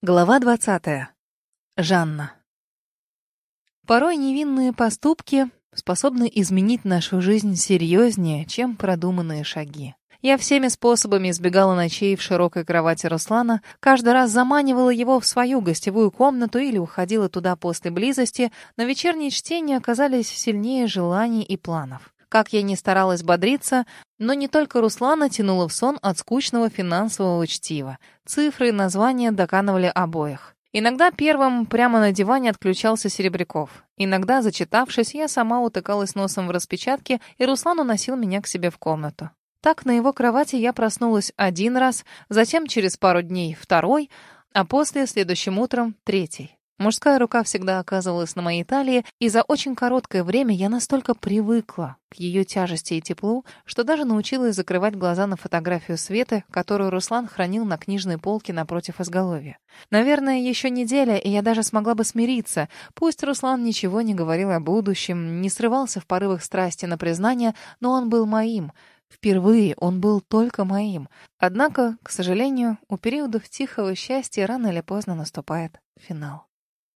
Глава 20. Жанна. Порой невинные поступки способны изменить нашу жизнь серьезнее, чем продуманные шаги. Я всеми способами избегала ночей в широкой кровати Руслана, каждый раз заманивала его в свою гостевую комнату или уходила туда после близости, но вечерние чтения оказались сильнее желаний и планов. Как я ни старалась бодриться, но не только Руслана тянула в сон от скучного финансового чтива. Цифры и названия доканывали обоих. Иногда первым прямо на диване отключался Серебряков. Иногда, зачитавшись, я сама утыкалась носом в распечатке, и Руслан уносил меня к себе в комнату. Так на его кровати я проснулась один раз, затем через пару дней второй, а после, следующим утром, третий. Мужская рука всегда оказывалась на моей талии, и за очень короткое время я настолько привыкла к ее тяжести и теплу, что даже научилась закрывать глаза на фотографию Светы, которую Руслан хранил на книжной полке напротив изголовья. Наверное, еще неделя, и я даже смогла бы смириться. Пусть Руслан ничего не говорил о будущем, не срывался в порывах страсти на признание, но он был моим. Впервые он был только моим. Однако, к сожалению, у периодов тихого счастья рано или поздно наступает финал.